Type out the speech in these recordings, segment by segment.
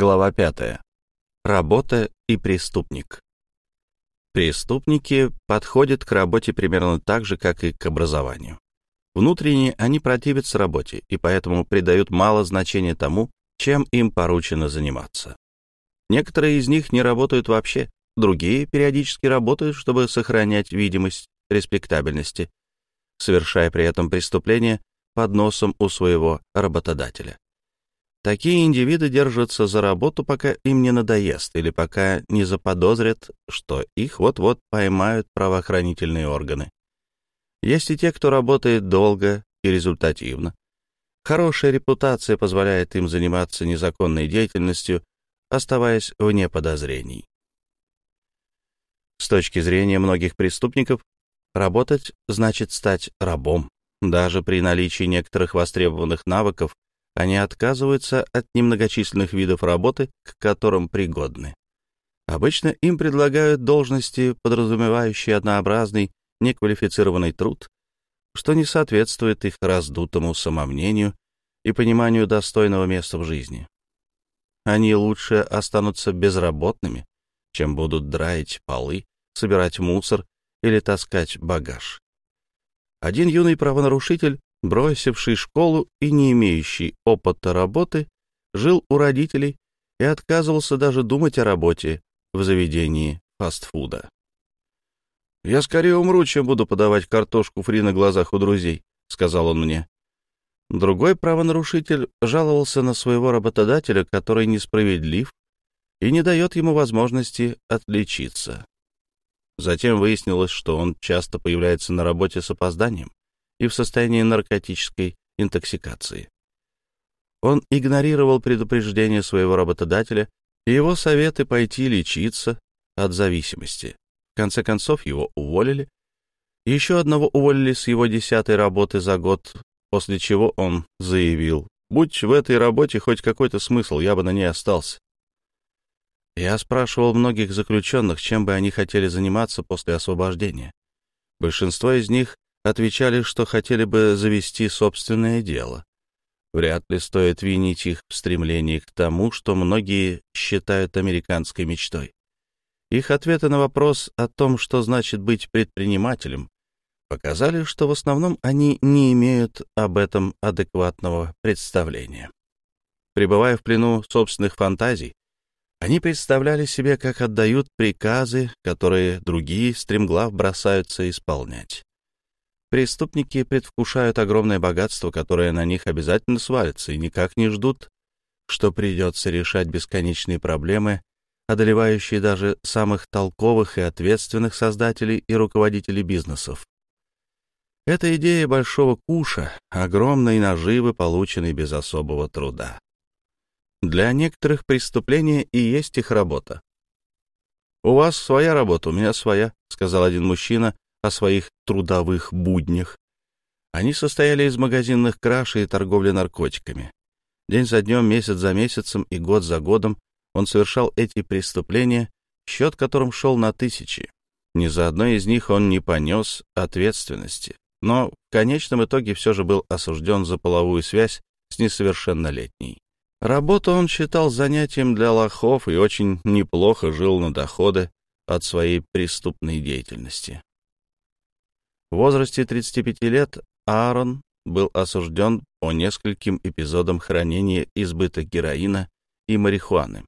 Глава 5. Работа и преступник. Преступники подходят к работе примерно так же, как и к образованию. Внутренне они противятся работе и поэтому придают мало значения тому, чем им поручено заниматься. Некоторые из них не работают вообще, другие периодически работают, чтобы сохранять видимость респектабельности, совершая при этом преступления под носом у своего работодателя. Такие индивиды держатся за работу, пока им не надоест или пока не заподозрят, что их вот-вот поймают правоохранительные органы. Есть и те, кто работает долго и результативно. Хорошая репутация позволяет им заниматься незаконной деятельностью, оставаясь вне подозрений. С точки зрения многих преступников, работать значит стать рабом. Даже при наличии некоторых востребованных навыков они отказываются от немногочисленных видов работы, к которым пригодны. Обычно им предлагают должности, подразумевающие однообразный, неквалифицированный труд, что не соответствует их раздутому самомнению и пониманию достойного места в жизни. Они лучше останутся безработными, чем будут драить полы, собирать мусор или таскать багаж. Один юный правонарушитель бросивший школу и не имеющий опыта работы, жил у родителей и отказывался даже думать о работе в заведении фастфуда. «Я скорее умру, чем буду подавать картошку фри на глазах у друзей», — сказал он мне. Другой правонарушитель жаловался на своего работодателя, который несправедлив и не дает ему возможности отличиться. Затем выяснилось, что он часто появляется на работе с опозданием и в состоянии наркотической интоксикации. Он игнорировал предупреждения своего работодателя и его советы пойти лечиться от зависимости. В конце концов его уволили. Еще одного уволили с его десятой работы за год, после чего он заявил, «Будь в этой работе хоть какой-то смысл, я бы на ней остался». Я спрашивал многих заключенных, чем бы они хотели заниматься после освобождения. Большинство из них отвечали, что хотели бы завести собственное дело. Вряд ли стоит винить их в стремлении к тому, что многие считают американской мечтой. Их ответы на вопрос о том, что значит быть предпринимателем, показали, что в основном они не имеют об этом адекватного представления. Пребывая в плену собственных фантазий, они представляли себе, как отдают приказы, которые другие стремглав бросаются исполнять. Преступники предвкушают огромное богатство, которое на них обязательно свалится, и никак не ждут, что придется решать бесконечные проблемы, одолевающие даже самых толковых и ответственных создателей и руководителей бизнесов. Это идея большого куша, огромной наживы, полученной без особого труда. Для некоторых преступления и есть их работа. «У вас своя работа, у меня своя», — сказал один мужчина, о своих трудовых буднях. Они состояли из магазинных краж и торговли наркотиками. День за днем, месяц за месяцем и год за годом он совершал эти преступления, счет которым шел на тысячи. Ни за одно из них он не понес ответственности, но в конечном итоге все же был осужден за половую связь с несовершеннолетней. Работу он считал занятием для лохов и очень неплохо жил на доходы от своей преступной деятельности. В возрасте 35 лет Аарон был осужден по нескольким эпизодам хранения избыток героина и марихуаны.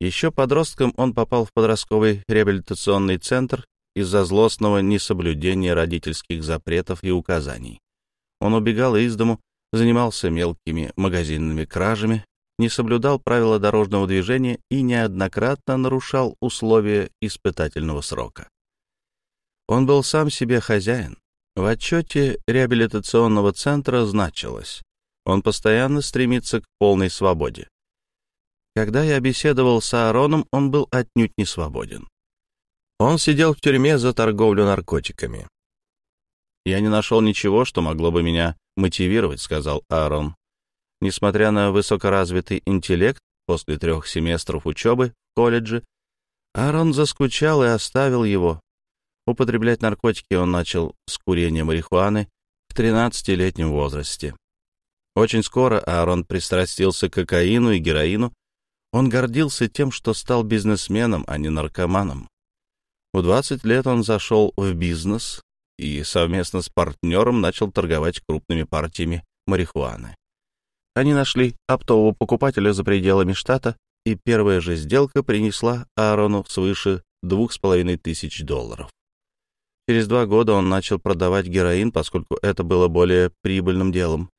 Еще подростком он попал в подростковый реабилитационный центр из-за злостного несоблюдения родительских запретов и указаний. Он убегал из дому, занимался мелкими магазинными кражами, не соблюдал правила дорожного движения и неоднократно нарушал условия испытательного срока. Он был сам себе хозяин. В отчете реабилитационного центра значилось, он постоянно стремится к полной свободе. Когда я беседовал с Аароном, он был отнюдь не свободен. Он сидел в тюрьме за торговлю наркотиками. «Я не нашел ничего, что могло бы меня мотивировать», — сказал Аарон. Несмотря на высокоразвитый интеллект, после трех семестров учебы в колледже, Аарон заскучал и оставил его, Употреблять наркотики он начал с курения марихуаны в 13-летнем возрасте. Очень скоро Аарон пристрастился к кокаину и героину. Он гордился тем, что стал бизнесменом, а не наркоманом. В 20 лет он зашел в бизнес и совместно с партнером начал торговать крупными партиями марихуаны. Они нашли оптового покупателя за пределами штата, и первая же сделка принесла Аарону свыше двух с половиной тысяч долларов. Через два года он начал продавать героин, поскольку это было более прибыльным делом.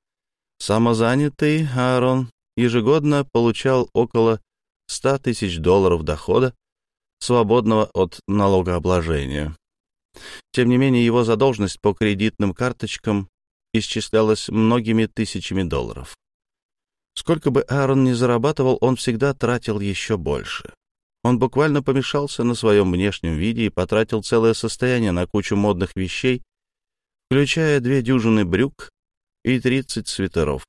Самозанятый Аарон ежегодно получал около 100 тысяч долларов дохода, свободного от налогообложения. Тем не менее, его задолженность по кредитным карточкам исчислялась многими тысячами долларов. Сколько бы Аарон ни зарабатывал, он всегда тратил еще больше. Он буквально помешался на своем внешнем виде и потратил целое состояние на кучу модных вещей, включая две дюжины брюк и тридцать свитеров.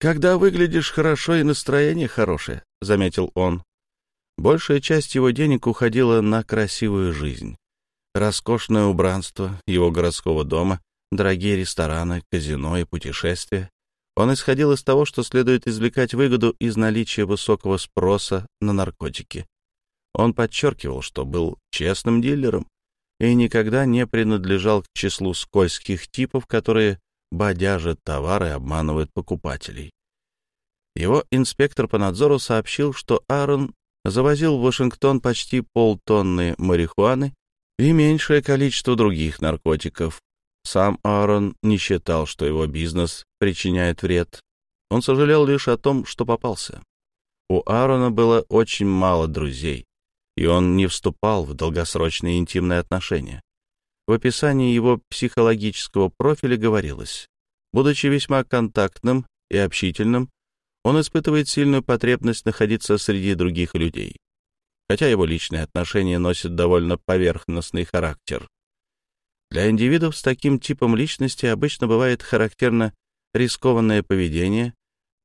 «Когда выглядишь хорошо и настроение хорошее», — заметил он. Большая часть его денег уходила на красивую жизнь. Роскошное убранство его городского дома, дорогие рестораны, казино и путешествия. Он исходил из того, что следует извлекать выгоду из наличия высокого спроса на наркотики. Он подчеркивал, что был честным дилером и никогда не принадлежал к числу скользких типов, которые бодяжат товары и обманывают покупателей. Его инспектор по надзору сообщил, что Аарон завозил в Вашингтон почти полтонны марихуаны и меньшее количество других наркотиков. Сам Аарон не считал, что его бизнес причиняет вред. Он сожалел лишь о том, что попался. У Аарона было очень мало друзей, и он не вступал в долгосрочные интимные отношения. В описании его психологического профиля говорилось, будучи весьма контактным и общительным, он испытывает сильную потребность находиться среди других людей, хотя его личные отношения носят довольно поверхностный характер. Для индивидов с таким типом личности обычно бывает характерно рискованное поведение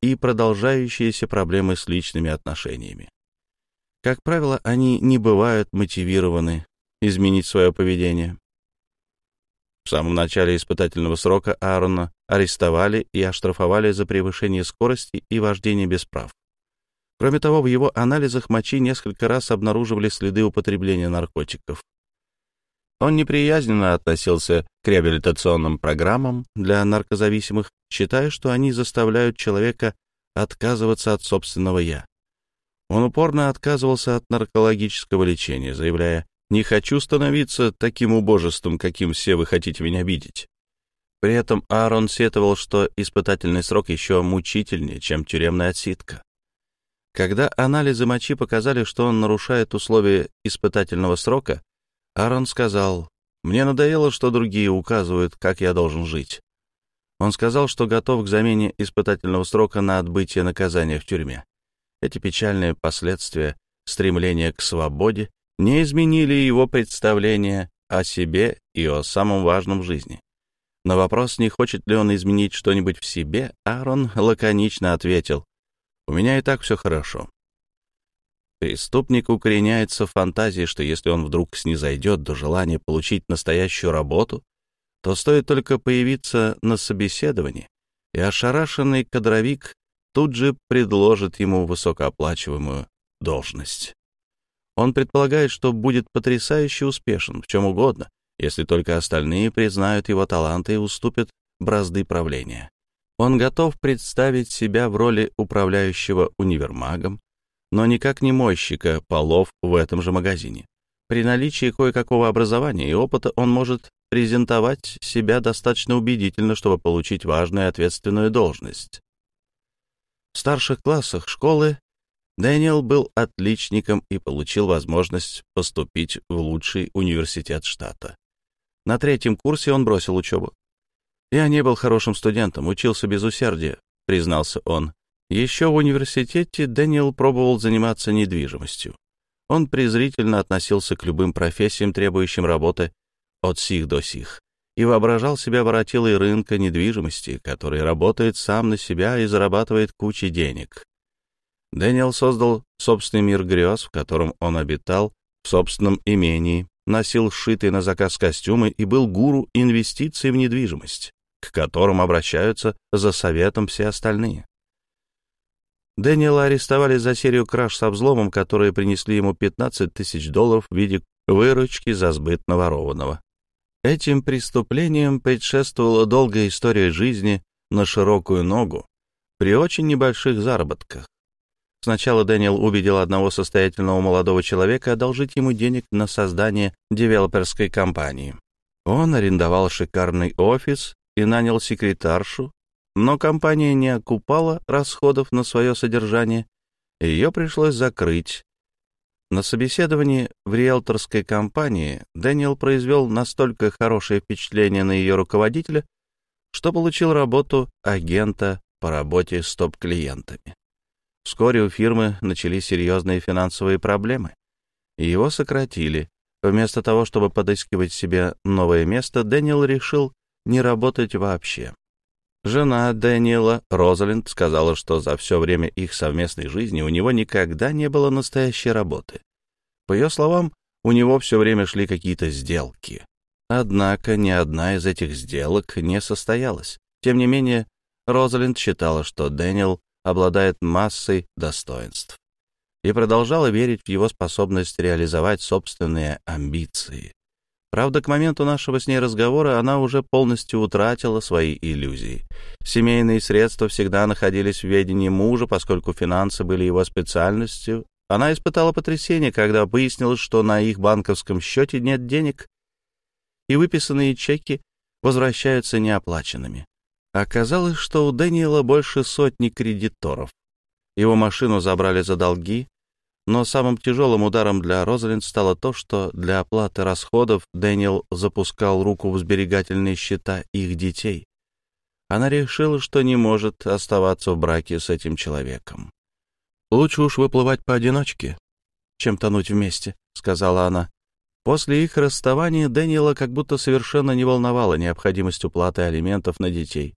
и продолжающиеся проблемы с личными отношениями. Как правило, они не бывают мотивированы изменить свое поведение. В самом начале испытательного срока Аарона арестовали и оштрафовали за превышение скорости и вождение без прав. Кроме того, в его анализах мочи несколько раз обнаруживали следы употребления наркотиков. Он неприязненно относился к реабилитационным программам для наркозависимых, считая, что они заставляют человека отказываться от собственного «я». Он упорно отказывался от наркологического лечения, заявляя, «Не хочу становиться таким убожеством, каким все вы хотите меня видеть». При этом Аарон сетовал, что испытательный срок еще мучительнее, чем тюремная отсидка. Когда анализы мочи показали, что он нарушает условия испытательного срока, Аарон сказал, «Мне надоело, что другие указывают, как я должен жить». Он сказал, что готов к замене испытательного срока на отбытие наказания в тюрьме. Эти печальные последствия стремления к свободе не изменили его представление о себе и о самом важном в жизни. На вопрос, не хочет ли он изменить что-нибудь в себе, Аарон лаконично ответил, «У меня и так все хорошо». Преступник укореняется в фантазии, что если он вдруг снизойдет до желания получить настоящую работу, то стоит только появиться на собеседовании, и ошарашенный кадровик тут же предложит ему высокооплачиваемую должность. Он предполагает, что будет потрясающе успешен в чем угодно, если только остальные признают его таланты и уступят бразды правления. Он готов представить себя в роли управляющего универмагом, но никак не мойщика полов в этом же магазине. При наличии кое-какого образования и опыта он может презентовать себя достаточно убедительно, чтобы получить важную и ответственную должность. В старших классах школы Дэниел был отличником и получил возможность поступить в лучший университет штата. На третьем курсе он бросил учебу. «Я не был хорошим студентом, учился без усердия», — признался он. Еще в университете Дэниел пробовал заниматься недвижимостью. Он презрительно относился к любым профессиям, требующим работы от сих до сих, и воображал себя воротилой рынка недвижимости, который работает сам на себя и зарабатывает кучу денег. Дэниел создал собственный мир грез, в котором он обитал в собственном имении, носил сшитые на заказ костюмы и был гуру инвестиций в недвижимость, к которым обращаются за советом все остальные. Дэниела арестовали за серию краж с обзломом, которые принесли ему 15 тысяч долларов в виде выручки за сбыт наворованного. Этим преступлениям предшествовала долгая история жизни на широкую ногу при очень небольших заработках. Сначала Дэниел убедил одного состоятельного молодого человека одолжить ему денег на создание девелоперской компании. Он арендовал шикарный офис и нанял секретаршу, но компания не окупала расходов на свое содержание, и ее пришлось закрыть. На собеседовании в риэлторской компании Дэниел произвел настолько хорошее впечатление на ее руководителя, что получил работу агента по работе с топ-клиентами. Вскоре у фирмы начались серьезные финансовые проблемы, и его сократили. Вместо того, чтобы подыскивать себе новое место, Дэниел решил не работать вообще. Жена Дэниела, Розалинд, сказала, что за все время их совместной жизни у него никогда не было настоящей работы. По ее словам, у него все время шли какие-то сделки. Однако ни одна из этих сделок не состоялась. Тем не менее, Розалинд считала, что Дэниел обладает массой достоинств и продолжала верить в его способность реализовать собственные амбиции. Правда, к моменту нашего с ней разговора она уже полностью утратила свои иллюзии. Семейные средства всегда находились в ведении мужа, поскольку финансы были его специальностью. Она испытала потрясение, когда выяснилось, что на их банковском счете нет денег, и выписанные чеки возвращаются неоплаченными. Оказалось, что у Дэниела больше сотни кредиторов. Его машину забрали за долги, но самым тяжелым ударом для Розалинд стало то, что для оплаты расходов Дэниел запускал руку в сберегательные счета их детей. Она решила, что не может оставаться в браке с этим человеком. «Лучше уж выплывать поодиночке, чем тонуть вместе», — сказала она. После их расставания Дэниела как будто совершенно не волновала необходимость уплаты алиментов на детей.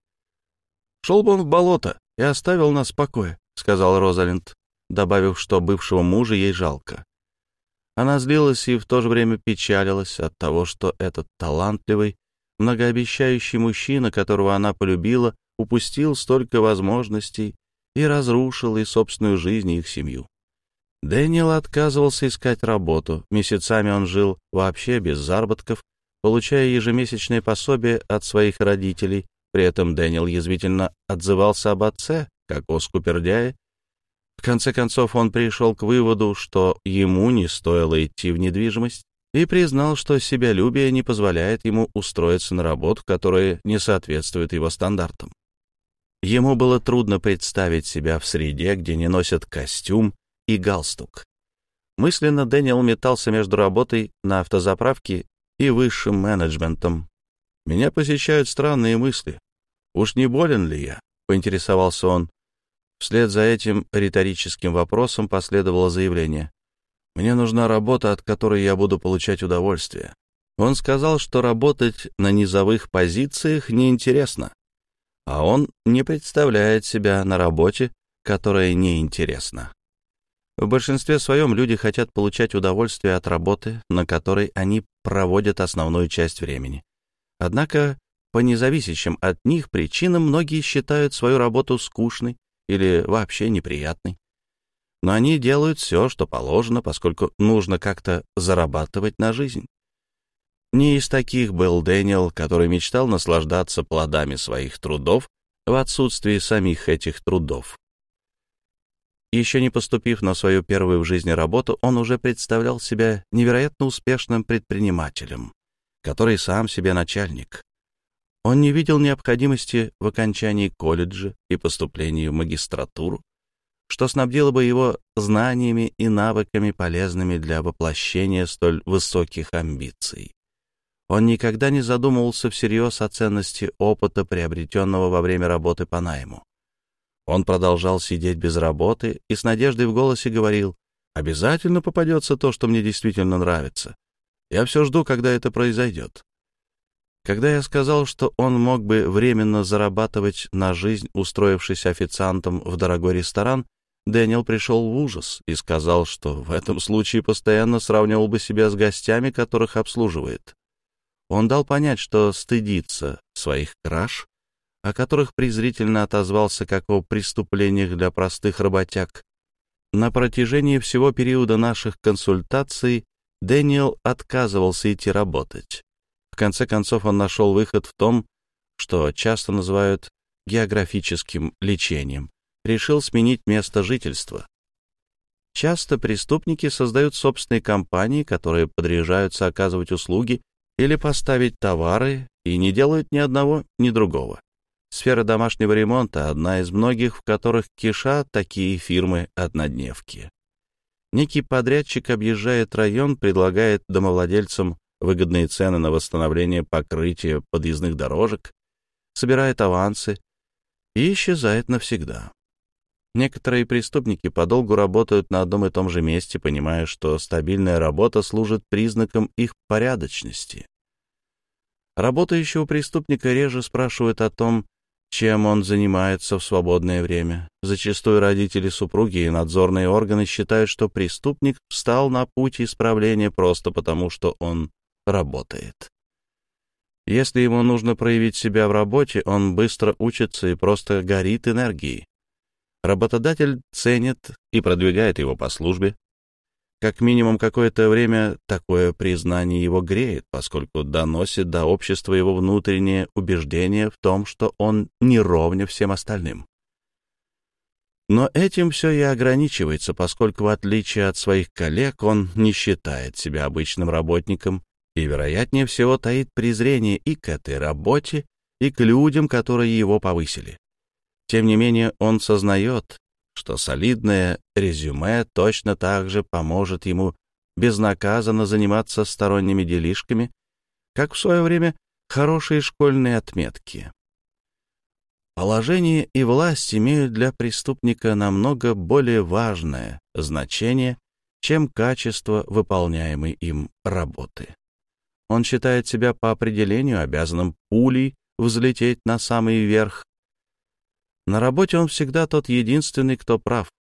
«Шел бы он в болото и оставил нас в покое», — сказал Розалинд, добавив, что бывшего мужа ей жалко. Она злилась и в то же время печалилась от того, что этот талантливый, многообещающий мужчина, которого она полюбила, упустил столько возможностей и разрушил и собственную жизнь, и их семью. Дэниел отказывался искать работу. Месяцами он жил вообще без заработков, получая ежемесячное пособие от своих родителей, при этом Дэниел язвительно отзывался об отце, как о скупердяе. В конце концов, он пришел к выводу, что ему не стоило идти в недвижимость, и признал, что себялюбие не позволяет ему устроиться на работу, которая не соответствует его стандартам. Ему было трудно представить себя в среде, где не носят костюм и галстук. Мысленно Дэниел метался между работой на автозаправке и высшим менеджментом, меня посещают странные мысли. Уж не болен ли я? Поинтересовался он. Вслед за этим риторическим вопросом последовало заявление. Мне нужна работа, от которой я буду получать удовольствие. Он сказал, что работать на низовых позициях неинтересно, а он не представляет себя на работе, которая неинтересна. В большинстве своем люди хотят получать удовольствие от работы, на которой они проводят основную часть времени. Однако по независящим от них причинам многие считают свою работу скучной или вообще неприятной. Но они делают все, что положено, поскольку нужно как-то зарабатывать на жизнь. Не из таких был Дэниел, который мечтал наслаждаться плодами своих трудов в отсутствии самих этих трудов. Еще не поступив на свою первую в жизни работу, он уже представлял себя невероятно успешным предпринимателем который сам себе начальник. Он не видел необходимости в окончании колледжа и поступлении в магистратуру, что снабдило бы его знаниями и навыками, полезными для воплощения столь высоких амбиций. Он никогда не задумывался всерьез о ценности опыта, приобретенного во время работы по найму. Он продолжал сидеть без работы и с надеждой в голосе говорил, «Обязательно попадется то, что мне действительно нравится. Я все жду, когда это произойдет. Когда я сказал, что он мог бы временно зарабатывать на жизнь, устроившись официантом в дорогой ресторан, Дэниел пришел в ужас и сказал, что в этом случае постоянно сравнивал бы себя с гостями, которых обслуживает. Он дал понять, что стыдится своих краж, о которых презрительно отозвался как о преступлениях для простых работяг. На протяжении всего периода наших консультаций Дэниел отказывался идти работать. В конце концов он нашел выход в том, что часто называют географическим лечением, решил сменить место жительства. Часто преступники создают собственные компании, которые подряжаются оказывать услуги или поставить товары и не делают ни одного, ни другого. Сфера домашнего ремонта — одна из многих, в которых кишат такие фирмы-однодневки. Некий подрядчик объезжает район, предлагает домовладельцам выгодные цены на восстановление покрытия подъездных дорожек, собирает авансы и исчезает навсегда. Некоторые преступники подолгу работают на одном и том же месте, понимая, что стабильная работа служит признаком их порядочности. Работающего преступника реже спрашивают о том, чем он занимается в свободное время. Зачастую родители, супруги и надзорные органы считают, что преступник встал на путь исправления просто потому, что он работает. Если ему нужно проявить себя в работе, он быстро учится и просто горит энергией. Работодатель ценит и продвигает его по службе. Как минимум какое-то время такое признание его греет, поскольку доносит до общества его внутреннее убеждение в том, что он не ровня всем остальным. Но этим все и ограничивается, поскольку, в отличие от своих коллег, он не считает себя обычным работником и, вероятнее всего, таит презрение и к этой работе, и к людям, которые его повысили. Тем не менее, он сознает, что солидное резюме точно так же поможет ему безнаказанно заниматься сторонними делишками, как в свое время хорошие школьные отметки. Положение и власть имеют для преступника намного более важное значение, чем качество выполняемой им работы. Он считает себя по определению обязанным пулей взлететь на самый верх на работе он всегда тот единственный, кто прав.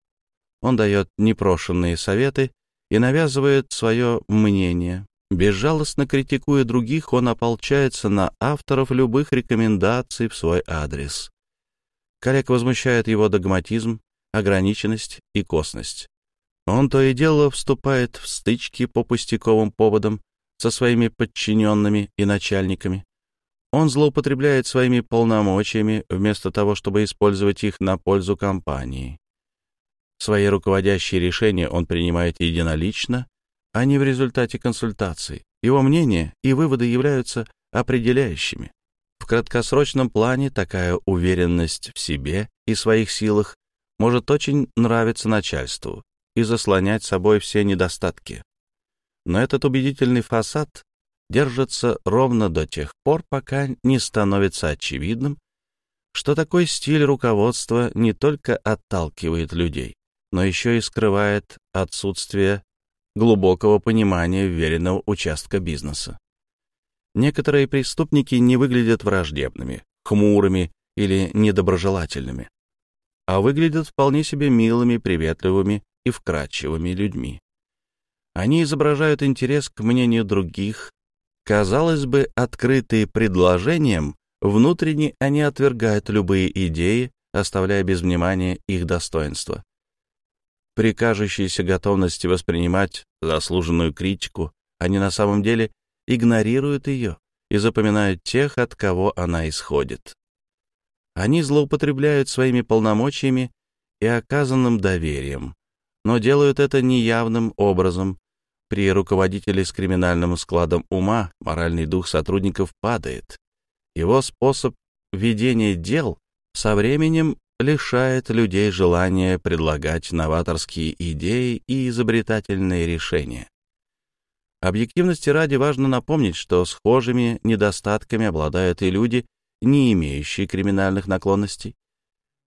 Он дает непрошенные советы и навязывает свое мнение. Безжалостно критикуя других, он ополчается на авторов любых рекомендаций в свой адрес. Коллег возмущает его догматизм, ограниченность и косность. Он то и дело вступает в стычки по пустяковым поводам со своими подчиненными и начальниками. Он злоупотребляет своими полномочиями вместо того, чтобы использовать их на пользу компании. Свои руководящие решения он принимает единолично, а не в результате консультаций. Его мнение и выводы являются определяющими. В краткосрочном плане такая уверенность в себе и своих силах может очень нравиться начальству и заслонять собой все недостатки. Но этот убедительный фасад держится ровно до тех пор, пока не становится очевидным, что такой стиль руководства не только отталкивает людей, но еще и скрывает отсутствие глубокого понимания веренного участка бизнеса. Некоторые преступники не выглядят враждебными, хмурыми или недоброжелательными, а выглядят вполне себе милыми, приветливыми и вкрадчивыми людьми. Они изображают интерес к мнению других, Казалось бы, открытые предложением, внутренне они отвергают любые идеи, оставляя без внимания их достоинства. При кажущейся готовности воспринимать заслуженную критику, они на самом деле игнорируют ее и запоминают тех, от кого она исходит. Они злоупотребляют своими полномочиями и оказанным доверием, но делают это неявным образом, при руководителе с криминальным складом ума моральный дух сотрудников падает. Его способ ведения дел со временем лишает людей желания предлагать новаторские идеи и изобретательные решения. Объективности ради важно напомнить, что схожими недостатками обладают и люди, не имеющие криминальных наклонностей.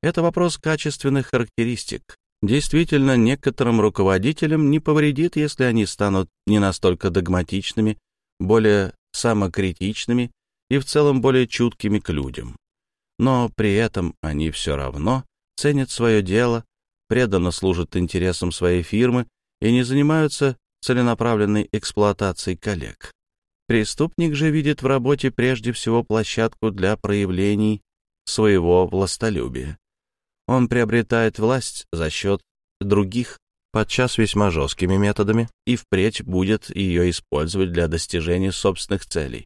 Это вопрос качественных характеристик, Действительно, некоторым руководителям не повредит, если они станут не настолько догматичными, более самокритичными и в целом более чуткими к людям. Но при этом они все равно ценят свое дело, преданно служат интересам своей фирмы и не занимаются целенаправленной эксплуатацией коллег. Преступник же видит в работе прежде всего площадку для проявлений своего властолюбия. Он приобретает власть за счет других, подчас весьма жесткими методами, и впредь будет ее использовать для достижения собственных целей.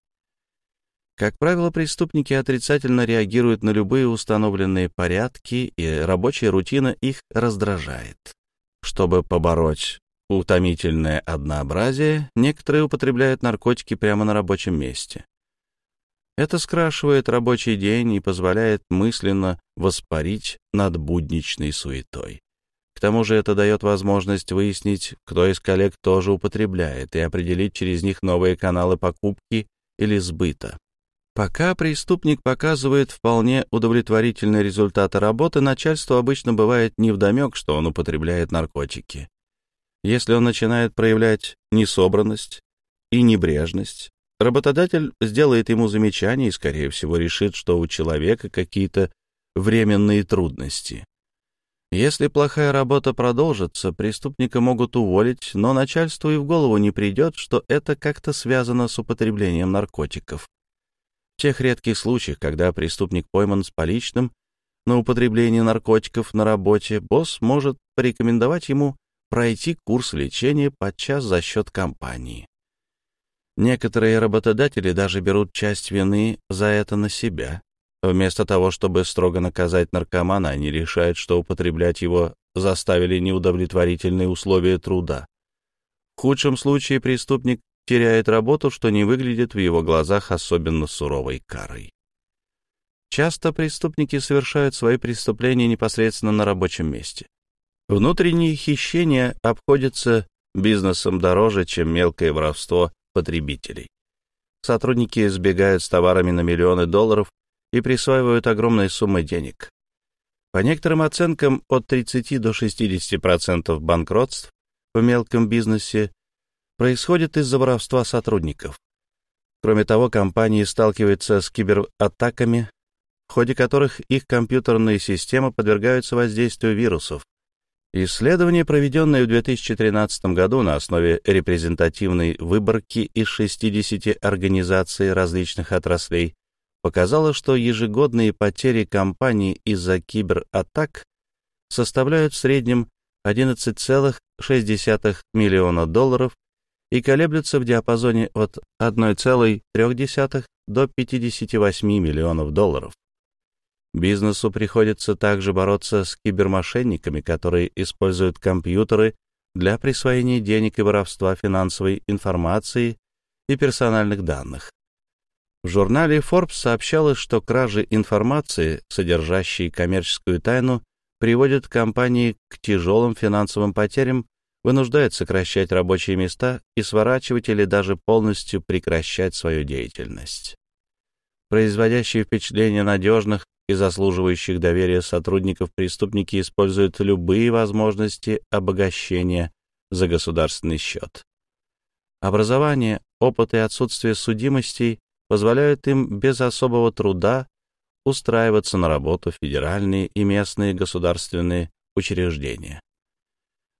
Как правило, преступники отрицательно реагируют на любые установленные порядки, и рабочая рутина их раздражает. Чтобы побороть утомительное однообразие, некоторые употребляют наркотики прямо на рабочем месте. Это скрашивает рабочий день и позволяет мысленно воспарить над будничной суетой. К тому же это дает возможность выяснить, кто из коллег тоже употребляет, и определить через них новые каналы покупки или сбыта. Пока преступник показывает вполне удовлетворительные результаты работы, начальству обычно бывает невдомек, что он употребляет наркотики. Если он начинает проявлять несобранность и небрежность, работодатель сделает ему замечание и, скорее всего, решит, что у человека какие-то временные трудности. Если плохая работа продолжится, преступника могут уволить, но начальству и в голову не придет, что это как-то связано с употреблением наркотиков. В тех редких случаях, когда преступник пойман с поличным на употребление наркотиков на работе, босс может порекомендовать ему пройти курс лечения подчас за счет компании. Некоторые работодатели даже берут часть вины за это на себя. Вместо того, чтобы строго наказать наркомана, они решают, что употреблять его заставили неудовлетворительные условия труда. В худшем случае преступник теряет работу, что не выглядит в его глазах особенно суровой карой. Часто преступники совершают свои преступления непосредственно на рабочем месте. Внутренние хищения обходятся бизнесом дороже, чем мелкое воровство потребителей. Сотрудники сбегают с товарами на миллионы долларов и присваивают огромные суммы денег. По некоторым оценкам, от 30 до 60% банкротств в мелком бизнесе происходит из-за воровства сотрудников. Кроме того, компании сталкиваются с кибератаками, в ходе которых их компьютерные системы подвергаются воздействию вирусов. Исследование, проведенное в 2013 году на основе репрезентативной выборки из 60 организаций различных отраслей, показало, что ежегодные потери компаний из-за кибератак составляют в среднем 11,6 миллиона долларов и колеблются в диапазоне от 1,3 до 58 миллионов долларов. Бизнесу приходится также бороться с кибермошенниками, которые используют компьютеры для присвоения денег и воровства финансовой информации и персональных данных. В журнале Forbes сообщалось, что кражи информации, содержащие коммерческую тайну, приводят компании к тяжелым финансовым потерям вынуждает сокращать рабочие места и сворачивать или даже полностью прекращать свою деятельность. Производящие впечатление надежных и заслуживающих доверия сотрудников преступники используют любые возможности обогащения за государственный счет. Образование, опыт и отсутствие судимостей позволяют им без особого труда устраиваться на работу в федеральные и местные государственные учреждения.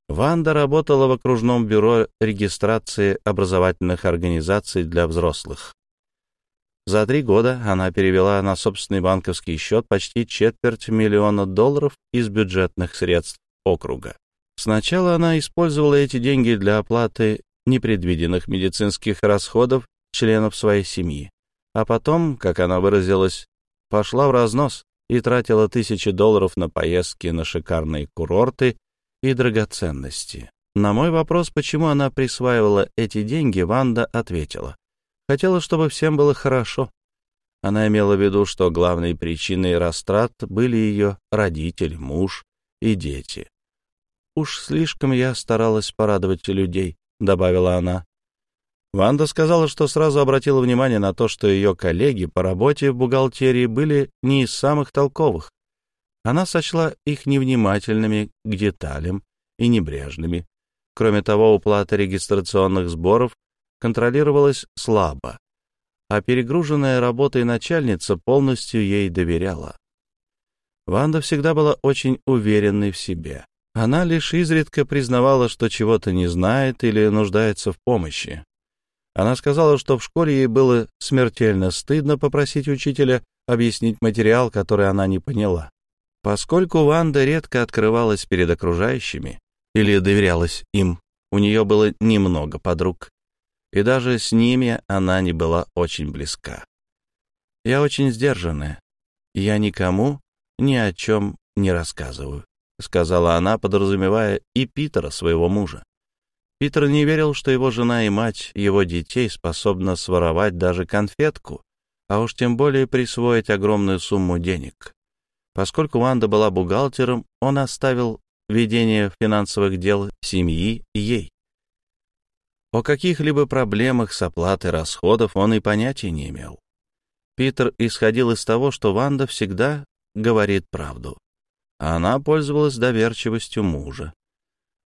Ванда работала в окружном бюро регистрации образовательных организаций для взрослых. За три года она перевела на собственный банковский счет почти четверть миллиона долларов из бюджетных средств округа. Сначала она использовала эти деньги для оплаты непредвиденных медицинских расходов членов своей семьи, а потом, как она выразилась, пошла в разнос и тратила тысячи долларов на поездки на шикарные курорты и драгоценности. На мой вопрос, почему она присваивала эти деньги, Ванда ответила. Хотела, чтобы всем было хорошо. Она имела в виду, что главной причиной растрат были ее родители, муж и дети. «Уж слишком я старалась порадовать людей», — добавила она. Ванда сказала, что сразу обратила внимание на то, что ее коллеги по работе в бухгалтерии были не из самых толковых. Она сочла их невнимательными к деталям и небрежными. Кроме того, уплата регистрационных сборов контролировалась слабо, а перегруженная работой начальница полностью ей доверяла. Ванда всегда была очень уверенной в себе. Она лишь изредка признавала, что чего-то не знает или нуждается в помощи. Она сказала, что в школе ей было смертельно стыдно попросить учителя объяснить материал, который она не поняла. Поскольку Ванда редко открывалась перед окружающими или доверялась им, у нее было немного подруг, и даже с ними она не была очень близка. Я очень сдержанная. Я никому ни о чем не рассказываю, — сказала она, подразумевая и Питера, своего мужа. Питер не верил, что его жена и мать его детей способна своровать даже конфетку, а уж тем более присвоить огромную сумму денег. Поскольку Ванда была бухгалтером, он оставил ведение финансовых дел семьи ей. О каких-либо проблемах с оплатой расходов он и понятия не имел. Питер исходил из того, что Ванда всегда говорит правду. Она пользовалась доверчивостью мужа.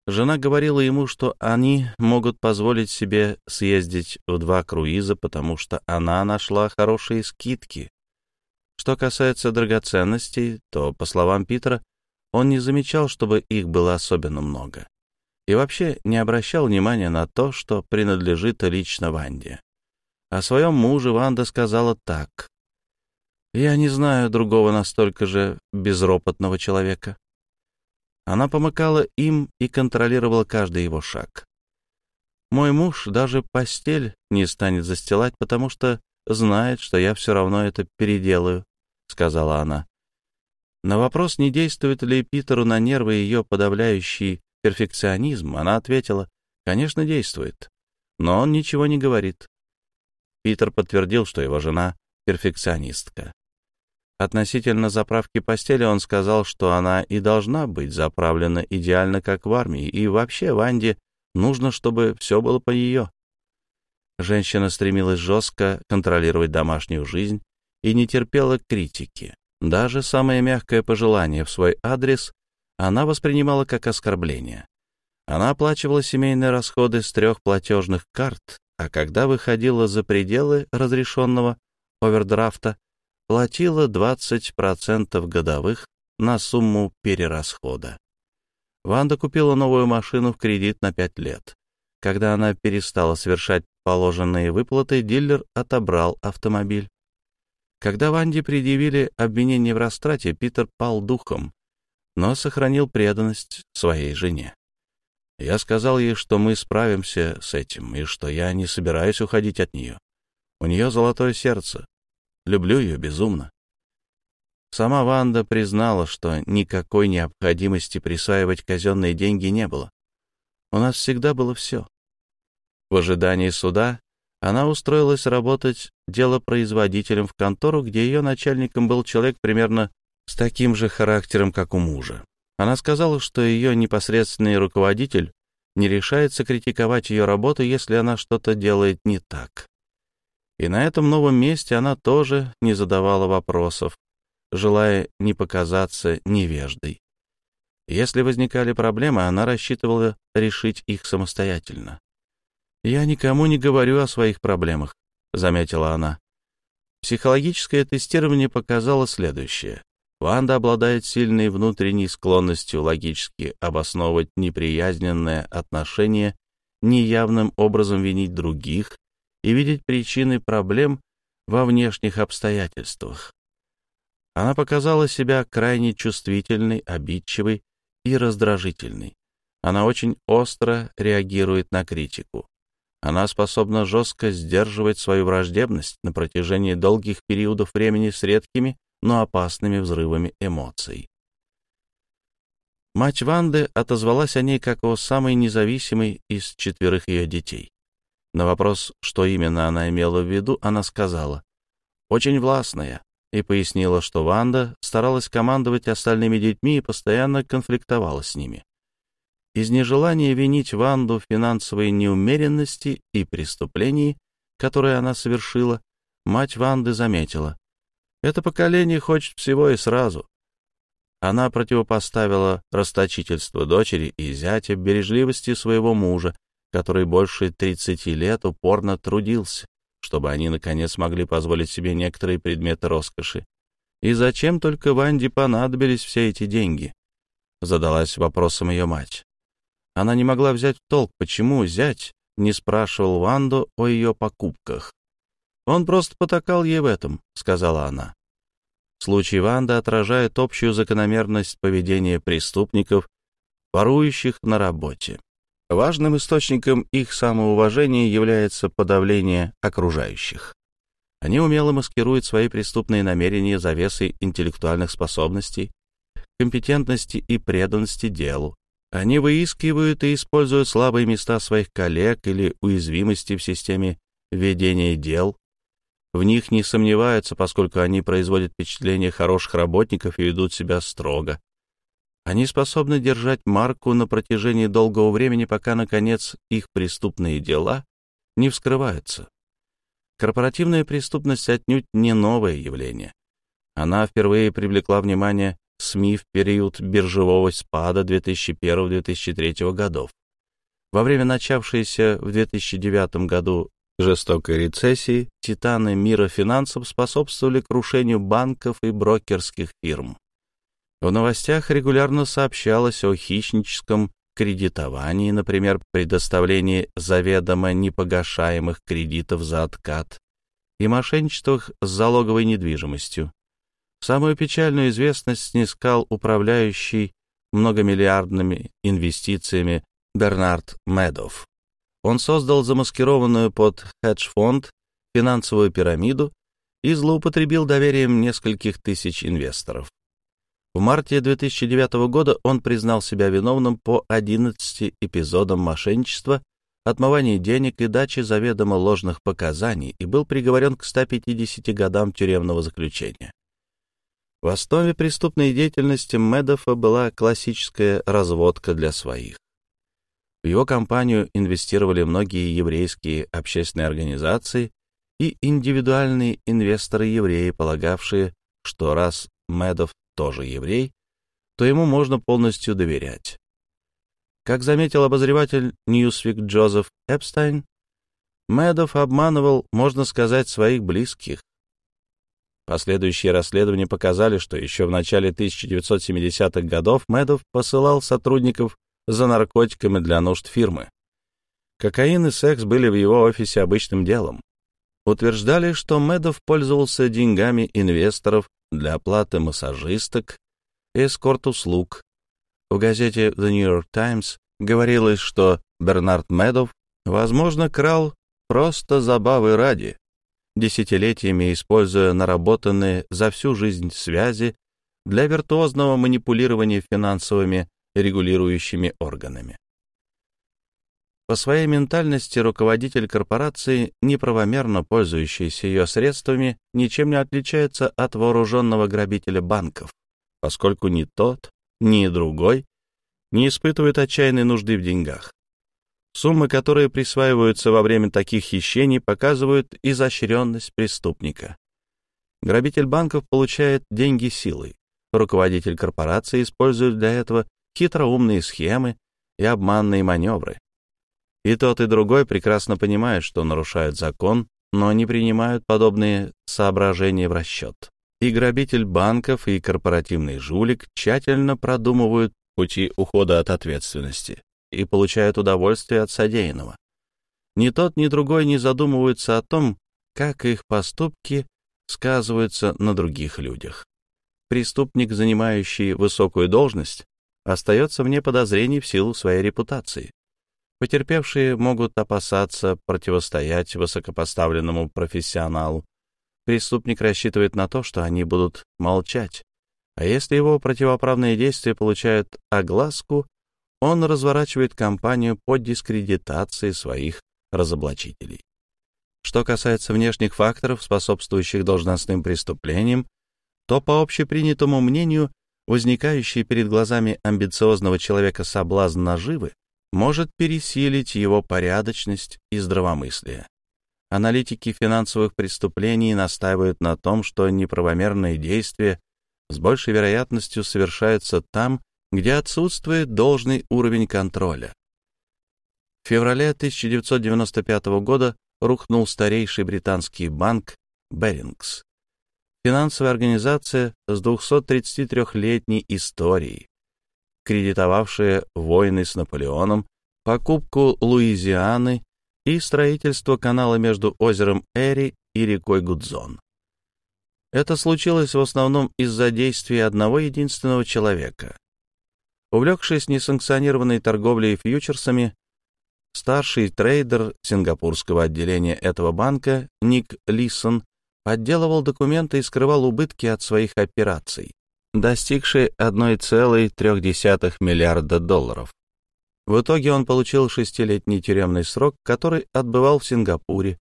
Жена говорила ему, что они могут позволить себе съездить в два круиза, потому что она нашла хорошие скидки. Что касается драгоценностей, то, по словам Питера, он не замечал, чтобы их было особенно много. И вообще не обращал внимания на то, что принадлежит лично Ванде. О своем муже Ванда сказала так. «Я не знаю другого настолько же безропотного человека. Она помыкала им и контролировала каждый его шаг. Мой муж даже постель не станет застилать, потому что знает, что я все равно это переделаю, — сказала она. На вопрос, не действует ли Питеру на нервы ее подавляющий перфекционизм, она ответила, конечно, действует, но он ничего не говорит. Питер подтвердил, что его жена — перфекционистка. Относительно заправки постели он сказал, что она и должна быть заправлена идеально, как в армии, и вообще Ванде нужно, чтобы все было по ее. Женщина стремилась жестко контролировать домашнюю жизнь и не терпела критики. Даже самое мягкое пожелание в свой адрес она воспринимала как оскорбление. Она оплачивала семейные расходы с трех платежных карт, а когда выходила за пределы разрешенного овердрафта, платила 20% годовых на сумму перерасхода. Ванда купила новую машину в кредит на 5 лет. Когда она перестала совершать положенные выплаты, дилер отобрал автомобиль. Когда Ванде предъявили обвинение в растрате, Питер пал духом, но сохранил преданность своей жене. Я сказал ей, что мы справимся с этим и что я не собираюсь уходить от нее. У нее золотое сердце, Люблю ее безумно. Сама Ванда признала, что никакой необходимости присваивать казенные деньги не было. У нас всегда было все. В ожидании суда она устроилась работать делопроизводителем в контору, где ее начальником был человек примерно с таким же характером, как у мужа. Она сказала, что ее непосредственный руководитель не решается критиковать ее работу, если она что-то делает не так. И на этом новом месте она тоже не задавала вопросов, желая не показаться невеждой. Если возникали проблемы, она рассчитывала решить их самостоятельно. «Я никому не говорю о своих проблемах», — заметила она. Психологическое тестирование показало следующее. Ванда обладает сильной внутренней склонностью логически обосновывать неприязненное отношение, неявным образом винить других и видеть причины проблем во внешних обстоятельствах. Она показала себя крайне чувствительной, обидчивой и раздражительной. Она очень остро реагирует на критику. Она способна жестко сдерживать свою враждебность на протяжении долгих периодов времени с редкими, но опасными взрывами эмоций. Мать Ванды отозвалась о ней как о самой независимой из четверых ее детей. На вопрос, что именно она имела в виду, она сказала «очень властная» и пояснила, что Ванда старалась командовать остальными детьми и постоянно конфликтовала с ними. Из нежелания винить Ванду в финансовой неумеренности и преступлении, которые она совершила, мать Ванды заметила. Это поколение хочет всего и сразу. Она противопоставила расточительство дочери и зятя бережливости своего мужа, который больше 30 лет упорно трудился, чтобы они, наконец, могли позволить себе некоторые предметы роскоши. И зачем только Ванде понадобились все эти деньги? Задалась вопросом ее мать. Она не могла взять в толк, почему зять не спрашивал Ванду о ее покупках. «Он просто потакал ей в этом», — сказала она. Случай Ванда отражает общую закономерность поведения преступников, ворующих на работе. Важным источником их самоуважения является подавление окружающих. Они умело маскируют свои преступные намерения завесой интеллектуальных способностей, компетентности и преданности делу. Они выискивают и используют слабые места своих коллег или уязвимости в системе ведения дел. В них не сомневаются, поскольку они производят впечатление хороших работников и ведут себя строго. Они способны держать марку на протяжении долгого времени, пока, наконец, их преступные дела не вскрываются. Корпоративная преступность отнюдь не новое явление. Она впервые привлекла внимание СМИ в период биржевого спада 2001-2003 годов. Во время начавшейся в 2009 году жестокой рецессии титаны мира финансов способствовали крушению банков и брокерских фирм. В новостях регулярно сообщалось о хищническом кредитовании, например, предоставлении заведомо непогашаемых кредитов за откат и мошенничествах с залоговой недвижимостью. Самую печальную известность снискал управляющий многомиллиардными инвестициями Бернард Медов. Он создал замаскированную под хедж-фонд финансовую пирамиду и злоупотребил доверием нескольких тысяч инвесторов. В марте 2009 года он признал себя виновным по 11 эпизодам мошенничества, отмывания денег и дачи заведомо ложных показаний и был приговорен к 150 годам тюремного заключения. В основе преступной деятельности Медофа была классическая разводка для своих. В его компанию инвестировали многие еврейские общественные организации и индивидуальные инвесторы-евреи, полагавшие, что раз Медов тоже еврей, то ему можно полностью доверять. Как заметил обозреватель Ньюсвик Джозеф Эпстайн, Медов обманывал, можно сказать, своих близких. Последующие расследования показали, что еще в начале 1970-х годов Медов посылал сотрудников за наркотиками для нужд фирмы. Кокаин и секс были в его офисе обычным делом. Утверждали, что Медов пользовался деньгами инвесторов для оплаты массажисток эскорт-услуг. В газете The New York Times говорилось, что Бернард Медов, возможно, крал просто забавы ради, десятилетиями используя наработанные за всю жизнь связи для виртуозного манипулирования финансовыми регулирующими органами. По своей ментальности руководитель корпорации, неправомерно пользующийся ее средствами, ничем не отличается от вооруженного грабителя банков, поскольку ни тот, ни другой не испытывают отчаянной нужды в деньгах. Суммы, которые присваиваются во время таких хищений, показывают изощренность преступника. Грабитель банков получает деньги силой. Руководитель корпорации использует для этого хитроумные схемы и обманные маневры. И тот, и другой прекрасно понимают, что нарушают закон, но не принимают подобные соображения в расчет. И грабитель банков, и корпоративный жулик тщательно продумывают пути ухода от ответственности и получают удовольствие от содеянного. Ни тот, ни другой не задумываются о том, как их поступки сказываются на других людях. Преступник, занимающий высокую должность, остается вне подозрений в силу своей репутации. Потерпевшие могут опасаться противостоять высокопоставленному профессионалу. Преступник рассчитывает на то, что они будут молчать. А если его противоправные действия получают огласку, он разворачивает кампанию по дискредитации своих разоблачителей. Что касается внешних факторов, способствующих должностным преступлениям, то, по общепринятому мнению, возникающий перед глазами амбициозного человека соблазн наживы может пересилить его порядочность и здравомыслие. Аналитики финансовых преступлений настаивают на том, что неправомерные действия с большей вероятностью совершаются там, где отсутствует должный уровень контроля. В феврале 1995 года рухнул старейший британский банк Берингс, финансовая организация с 233-летней историей, кредитовавшая войны с Наполеоном, покупку Луизианы и строительство канала между озером Эри и рекой Гудзон. Это случилось в основном из-за действий одного единственного человека. Увлекшись несанкционированной торговлей фьючерсами, старший трейдер сингапурского отделения этого банка Ник Лисон подделывал документы и скрывал убытки от своих операций, достигшие 1,3 миллиарда долларов. В итоге он получил шестилетний тюремный срок, который отбывал в Сингапуре.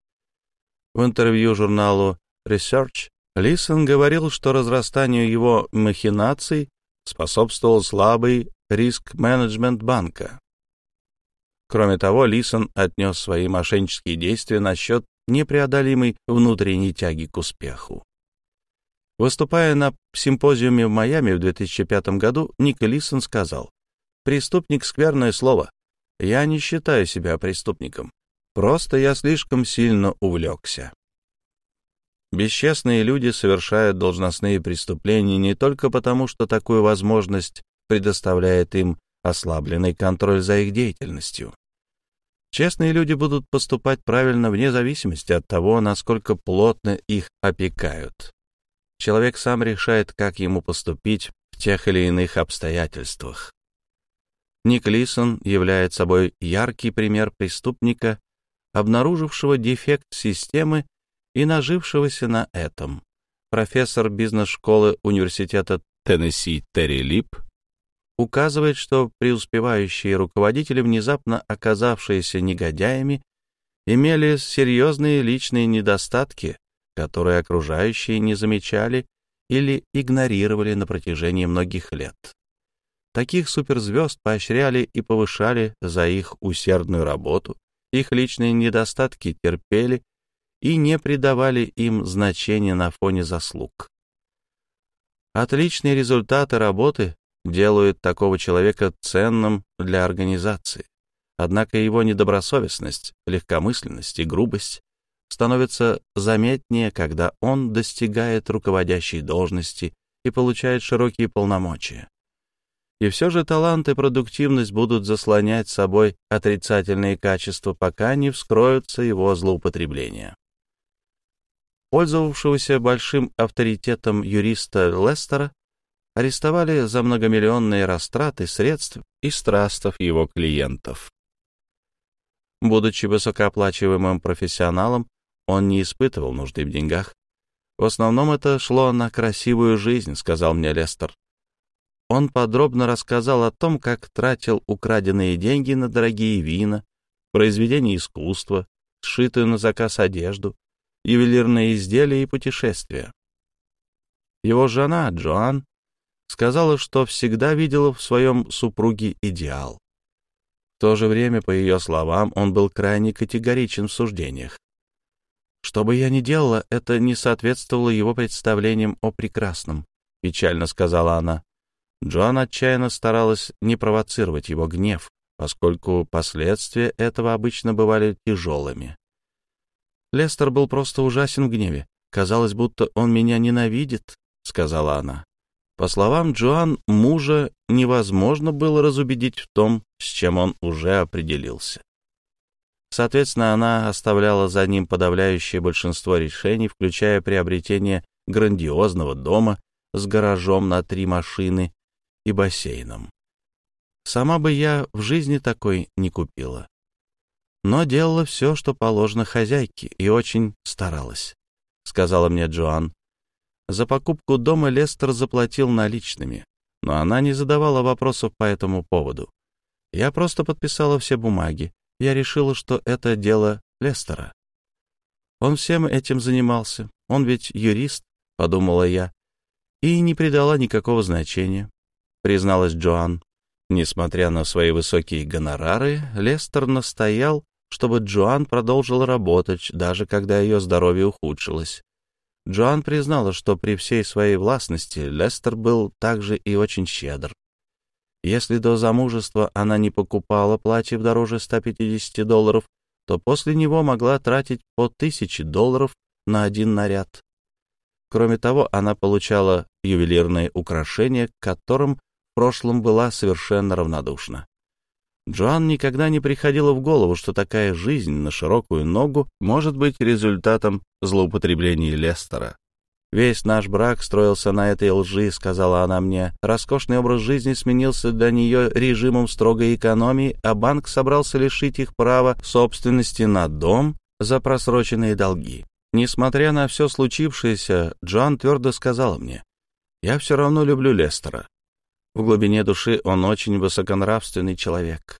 В интервью журналу Research Лисон говорил, что разрастанию его махинаций способствовал слабый риск-менеджмент банка. Кроме того, Лисон отнес свои мошеннические действия насчет непреодолимой внутренней тяги к успеху. Выступая на симпозиуме в Майами в 2005 году, Ник Лисон сказал, «Преступник — скверное слово. Я не считаю себя преступником. Просто я слишком сильно увлекся». Бесчестные люди совершают должностные преступления не только потому, что такую возможность предоставляет им ослабленный контроль за их деятельностью. Честные люди будут поступать правильно вне зависимости от того, насколько плотно их опекают. Человек сам решает, как ему поступить в тех или иных обстоятельствах. Ник Лисон является собой яркий пример преступника, обнаружившего дефект системы и нажившегося на этом. Профессор бизнес-школы университета Теннесси Терри Лип указывает, что преуспевающие руководители, внезапно оказавшиеся негодяями, имели серьезные личные недостатки, которые окружающие не замечали или игнорировали на протяжении многих лет. Таких суперзвезд поощряли и повышали за их усердную работу, их личные недостатки терпели и не придавали им значения на фоне заслуг. Отличные результаты работы делают такого человека ценным для организации. Однако его недобросовестность, легкомысленность и грубость становятся заметнее, когда он достигает руководящей должности и получает широкие полномочия. И все же талант и продуктивность будут заслонять собой отрицательные качества, пока не вскроются его злоупотребления пользовавшегося большим авторитетом юриста Лестера, арестовали за многомиллионные растраты средств и страстов его клиентов. Будучи высокооплачиваемым профессионалом, он не испытывал нужды в деньгах. В основном это шло на красивую жизнь, сказал мне Лестер. Он подробно рассказал о том, как тратил украденные деньги на дорогие вина, произведения искусства, сшитую на заказ одежду, ювелирные изделия и путешествия. Его жена, Джоан, сказала, что всегда видела в своем супруге идеал. В то же время, по ее словам, он был крайне категоричен в суждениях. Что бы я ни делала, это не соответствовало его представлениям о прекрасном, — печально сказала она. Джоан отчаянно старалась не провоцировать его гнев, поскольку последствия этого обычно бывали тяжелыми. Лестер был просто ужасен в гневе. Казалось, будто он меня ненавидит, — сказала она. По словам Джоан, мужа невозможно было разубедить в том, с чем он уже определился. Соответственно, она оставляла за ним подавляющее большинство решений, включая приобретение грандиозного дома с гаражом на три машины и бассейном. Сама бы я в жизни такой не купила но делала все, что положено хозяйке, и очень старалась, — сказала мне Джоан. За покупку дома Лестер заплатил наличными, но она не задавала вопросов по этому поводу. Я просто подписала все бумаги. Я решила, что это дело Лестера. Он всем этим занимался. Он ведь юрист, — подумала я, и не придала никакого значения, — призналась Джоан. Несмотря на свои высокие гонорары, Лестер настоял, чтобы Джоан продолжила работать, даже когда ее здоровье ухудшилось. Джоан признала, что при всей своей властности Лестер был также и очень щедр. Если до замужества она не покупала платьев дороже 150 долларов, то после него могла тратить по 1000 долларов на один наряд. Кроме того, она получала ювелирные украшения, к которым в прошлом была совершенно равнодушна. Джоан никогда не приходило в голову, что такая жизнь на широкую ногу может быть результатом злоупотребления Лестера. Весь наш брак строился на этой лжи, сказала она мне. Роскошный образ жизни сменился для нее режимом строгой экономии, а банк собрался лишить их права собственности на дом за просроченные долги. Несмотря на все случившееся, Джоан твердо сказала мне, «Я все равно люблю Лестера. В глубине души он очень высоконравственный человек».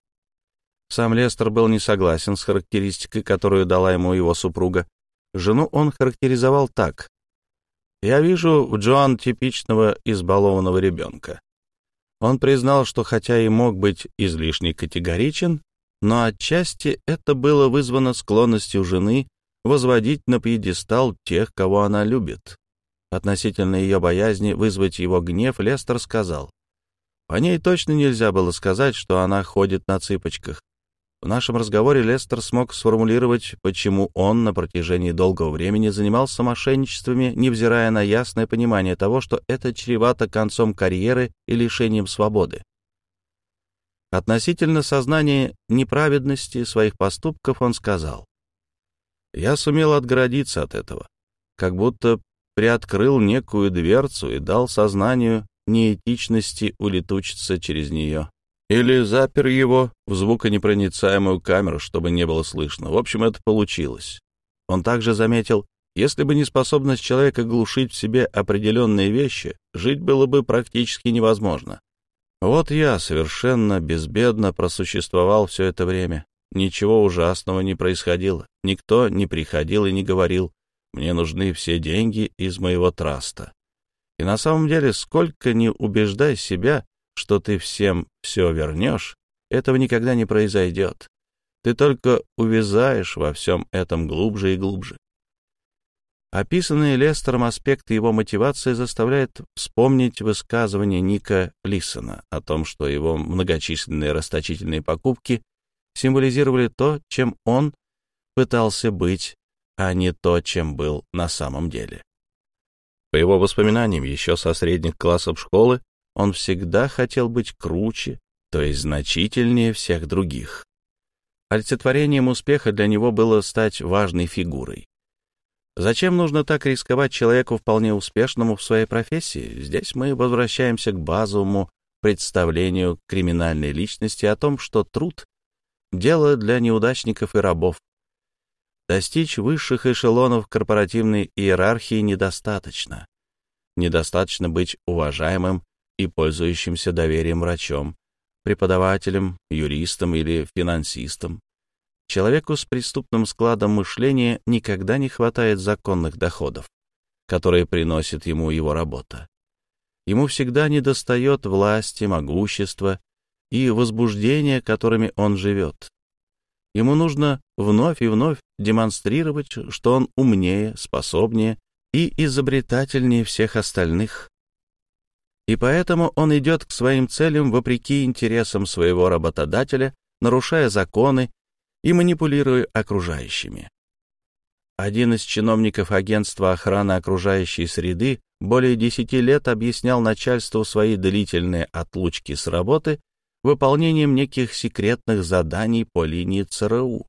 Сам Лестер был не согласен с характеристикой, которую дала ему его супруга. Жену он характеризовал так. Я вижу в Джоан типичного избалованного ребенка. Он признал, что хотя и мог быть излишне категоричен, но отчасти это было вызвано склонностью жены возводить на пьедестал тех, кого она любит. Относительно ее боязни вызвать его гнев, Лестер сказал. По ней точно нельзя было сказать, что она ходит на цыпочках. В нашем разговоре Лестер смог сформулировать, почему он на протяжении долгого времени занимался мошенничествами, невзирая на ясное понимание того, что это чревато концом карьеры и лишением свободы. Относительно сознания неправедности своих поступков он сказал, «Я сумел отгородиться от этого, как будто приоткрыл некую дверцу и дал сознанию неэтичности улетучиться через нее. Или запер его в звуконепроницаемую камеру, чтобы не было слышно. В общем, это получилось. Он также заметил, если бы не способность человека глушить в себе определенные вещи, жить было бы практически невозможно. Вот я совершенно безбедно просуществовал все это время. Ничего ужасного не происходило. Никто не приходил и не говорил, мне нужны все деньги из моего траста. И на самом деле, сколько ни убеждай себя, что ты всем все вернешь, этого никогда не произойдет. Ты только увязаешь во всем этом глубже и глубже. Описанные Лестером аспекты его мотивации заставляют вспомнить высказывание Ника Лисона о том, что его многочисленные расточительные покупки символизировали то, чем он пытался быть, а не то, чем был на самом деле. По его воспоминаниям, еще со средних классов школы он всегда хотел быть круче, то есть значительнее всех других. Олицетворением успеха для него было стать важной фигурой. Зачем нужно так рисковать человеку вполне успешному в своей профессии? Здесь мы возвращаемся к базовому представлению криминальной личности о том, что труд — дело для неудачников и рабов. Достичь высших эшелонов корпоративной иерархии недостаточно. Недостаточно быть уважаемым и пользующимся доверием врачом, преподавателем, юристом или финансистом. Человеку с преступным складом мышления никогда не хватает законных доходов, которые приносит ему его работа. Ему всегда недостает власти, могущества и возбуждения, которыми он живет. Ему нужно вновь и вновь демонстрировать, что он умнее, способнее и изобретательнее всех остальных, и поэтому он идет к своим целям вопреки интересам своего работодателя, нарушая законы и манипулируя окружающими. Один из чиновников агентства охраны окружающей среды более десяти лет объяснял начальству свои длительные отлучки с работы выполнением неких секретных заданий по линии ЦРУ.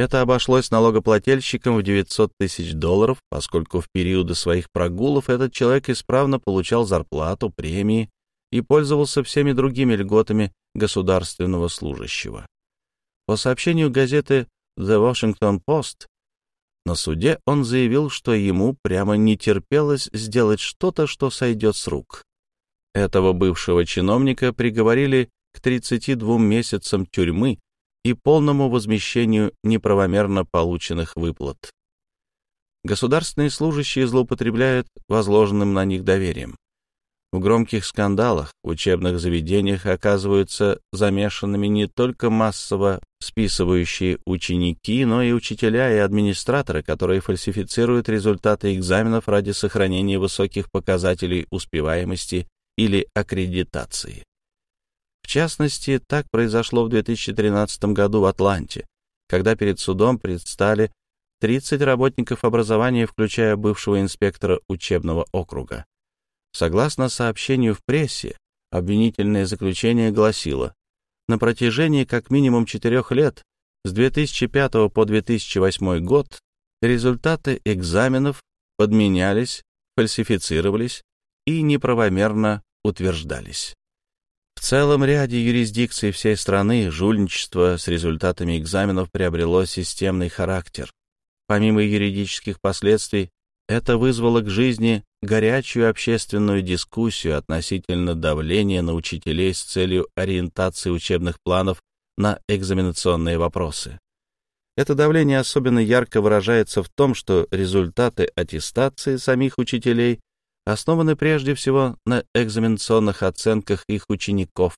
Это обошлось налогоплательщикам в 900 тысяч долларов, поскольку в периоды своих прогулов этот человек исправно получал зарплату, премии и пользовался всеми другими льготами государственного служащего. По сообщению газеты The Washington Post, на суде он заявил, что ему прямо не терпелось сделать что-то, что сойдет с рук. Этого бывшего чиновника приговорили к 32 месяцам тюрьмы и полному возмещению неправомерно полученных выплат. Государственные служащие злоупотребляют возложенным на них доверием. В громких скандалах в учебных заведениях оказываются замешанными не только массово списывающие ученики, но и учителя и администраторы, которые фальсифицируют результаты экзаменов ради сохранения высоких показателей успеваемости или аккредитации частности, так произошло в 2013 году в Атланте, когда перед судом предстали 30 работников образования, включая бывшего инспектора учебного округа. Согласно сообщению в прессе, обвинительное заключение гласило, на протяжении как минимум четырех лет, с 2005 по 2008 год, результаты экзаменов подменялись, фальсифицировались и неправомерно утверждались. В целом ряде юрисдикций всей страны жульничество с результатами экзаменов приобрело системный характер. Помимо юридических последствий, это вызвало к жизни горячую общественную дискуссию относительно давления на учителей с целью ориентации учебных планов на экзаменационные вопросы. Это давление особенно ярко выражается в том, что результаты аттестации самих учителей основаны прежде всего на экзаменационных оценках их учеников.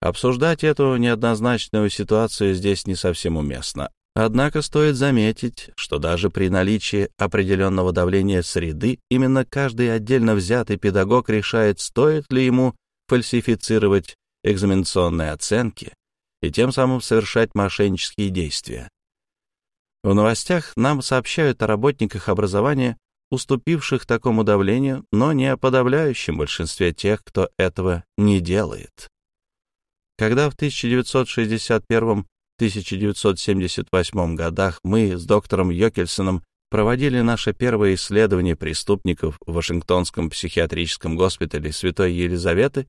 Обсуждать эту неоднозначную ситуацию здесь не совсем уместно. Однако стоит заметить, что даже при наличии определенного давления среды именно каждый отдельно взятый педагог решает, стоит ли ему фальсифицировать экзаменационные оценки и тем самым совершать мошеннические действия. В новостях нам сообщают о работниках образования, уступивших такому давлению, но не о подавляющем большинстве тех, кто этого не делает. Когда в 1961-1978 годах мы с доктором Йокельсоном проводили наше первое исследование преступников в Вашингтонском психиатрическом госпитале Святой Елизаветы,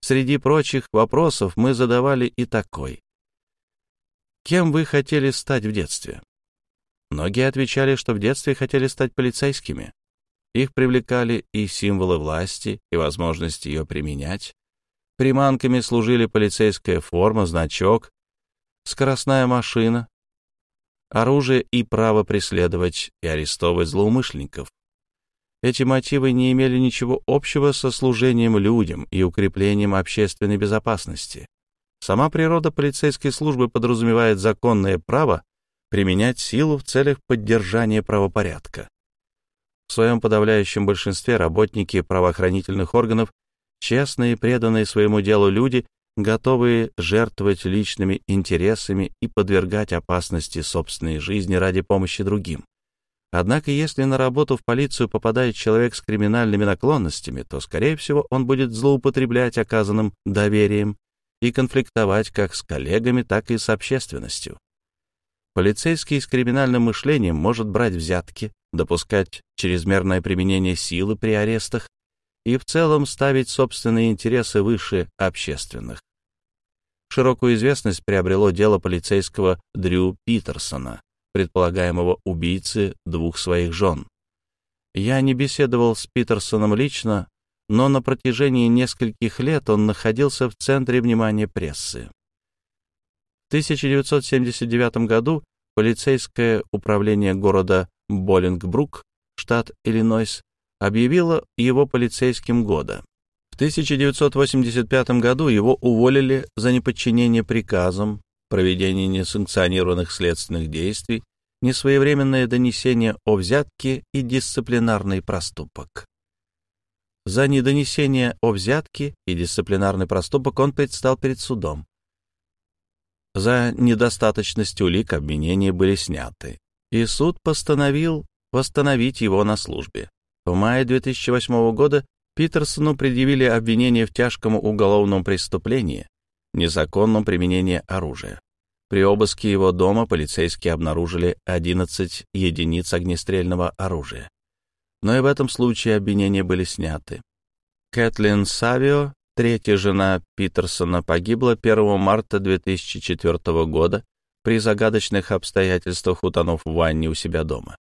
среди прочих вопросов мы задавали и такой. Кем вы хотели стать в детстве? Многие отвечали, что в детстве хотели стать полицейскими. Их привлекали и символы власти, и возможность ее применять. Приманками служили полицейская форма, значок, скоростная машина, оружие и право преследовать и арестовывать злоумышленников. Эти мотивы не имели ничего общего со служением людям и укреплением общественной безопасности. Сама природа полицейской службы подразумевает законное право применять силу в целях поддержания правопорядка. В своем подавляющем большинстве работники правоохранительных органов, честные и преданные своему делу люди, готовые жертвовать личными интересами и подвергать опасности собственной жизни ради помощи другим. Однако, если на работу в полицию попадает человек с криминальными наклонностями, то, скорее всего, он будет злоупотреблять оказанным доверием и конфликтовать как с коллегами, так и с общественностью. Полицейский с криминальным мышлением может брать взятки, допускать чрезмерное применение силы при арестах и в целом ставить собственные интересы выше общественных. Широкую известность приобрело дело полицейского Дрю Питерсона, предполагаемого убийцы двух своих жен. Я не беседовал с Питерсоном лично, но на протяжении нескольких лет он находился в центре внимания прессы. В 1979 году полицейское управление города Боллингбрук, штат Иллинойс, объявило его полицейским года. В 1985 году его уволили за неподчинение приказам, проведение несанкционированных следственных действий, несвоевременное донесение о взятке и дисциплинарный проступок. За недонесение о взятке и дисциплинарный проступок он предстал перед судом. За недостаточность улик обвинения были сняты, и суд постановил восстановить его на службе. В мае 2008 года Питерсону предъявили обвинение в тяжком уголовном преступлении, незаконном применении оружия. При обыске его дома полицейские обнаружили 11 единиц огнестрельного оружия. Но и в этом случае обвинения были сняты. Кэтлин Савио Третья жена Питерсона погибла 1 марта 2004 года при загадочных обстоятельствах, утонув в ванне у себя дома.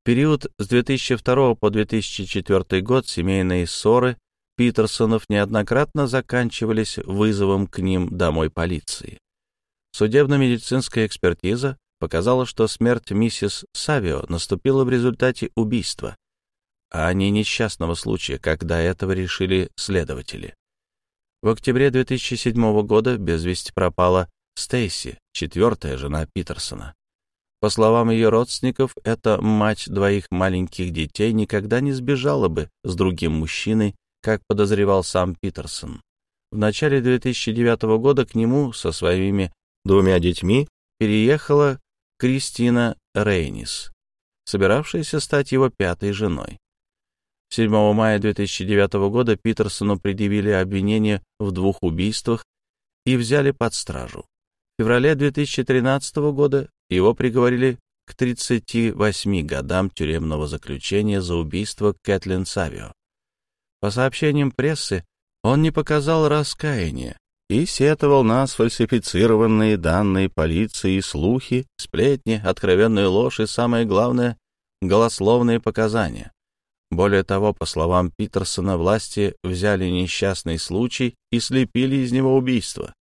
В период с 2002 по 2004 год семейные ссоры Питерсонов неоднократно заканчивались вызовом к ним домой полиции. Судебно-медицинская экспертиза показала, что смерть миссис Савио наступила в результате убийства, а не несчастного случая, как до этого решили следователи. В октябре 2007 года без вести пропала Стейси, четвертая жена Питерсона. По словам ее родственников, эта мать двоих маленьких детей никогда не сбежала бы с другим мужчиной, как подозревал сам Питерсон. В начале 2009 года к нему со своими двумя детьми переехала Кристина Рейнис, собиравшаяся стать его пятой женой. 7 мая 2009 года Питерсону предъявили обвинение в двух убийствах и взяли под стражу. В феврале 2013 года его приговорили к 38 годам тюремного заключения за убийство Кэтлин Савио. По сообщениям прессы, он не показал раскаяния и сетовал на сфальсифицированные данные полиции, слухи, сплетни, откровенную ложь и, самое главное, голословные показания. Более того, по словам Питерсона, власти взяли несчастный случай и слепили из него убийство.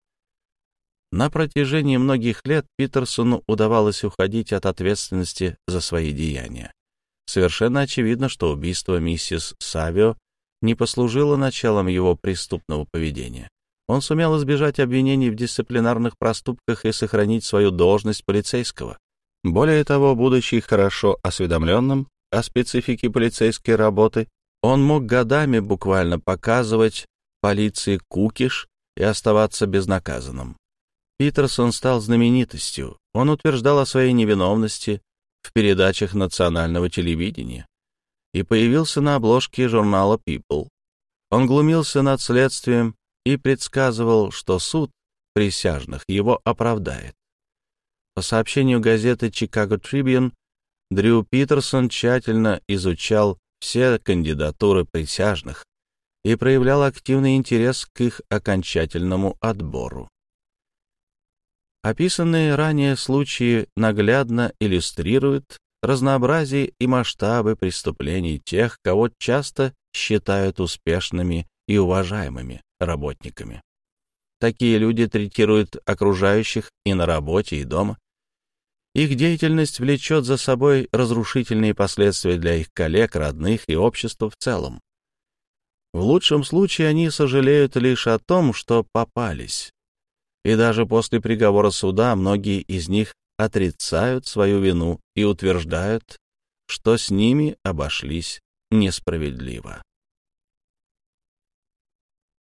На протяжении многих лет Питерсону удавалось уходить от ответственности за свои деяния. Совершенно очевидно, что убийство миссис Савио не послужило началом его преступного поведения. Он сумел избежать обвинений в дисциплинарных проступках и сохранить свою должность полицейского. Более того, будучи хорошо осведомленным о специфике полицейской работы, он мог годами буквально показывать полиции кукиш и оставаться безнаказанным. Питерсон стал знаменитостью. Он утверждал о своей невиновности в передачах национального телевидения и появился на обложке журнала People. Он глумился над следствием и предсказывал, что суд присяжных его оправдает. По сообщению газеты «Чикаго Трибьюн», Дрю Питерсон тщательно изучал все кандидатуры присяжных и проявлял активный интерес к их окончательному отбору. Описанные ранее случаи наглядно иллюстрируют разнообразие и масштабы преступлений тех, кого часто считают успешными и уважаемыми работниками. Такие люди третируют окружающих и на работе, и дома. Их деятельность влечет за собой разрушительные последствия для их коллег, родных и общества в целом. В лучшем случае они сожалеют лишь о том, что попались. И даже после приговора суда многие из них отрицают свою вину и утверждают, что с ними обошлись несправедливо.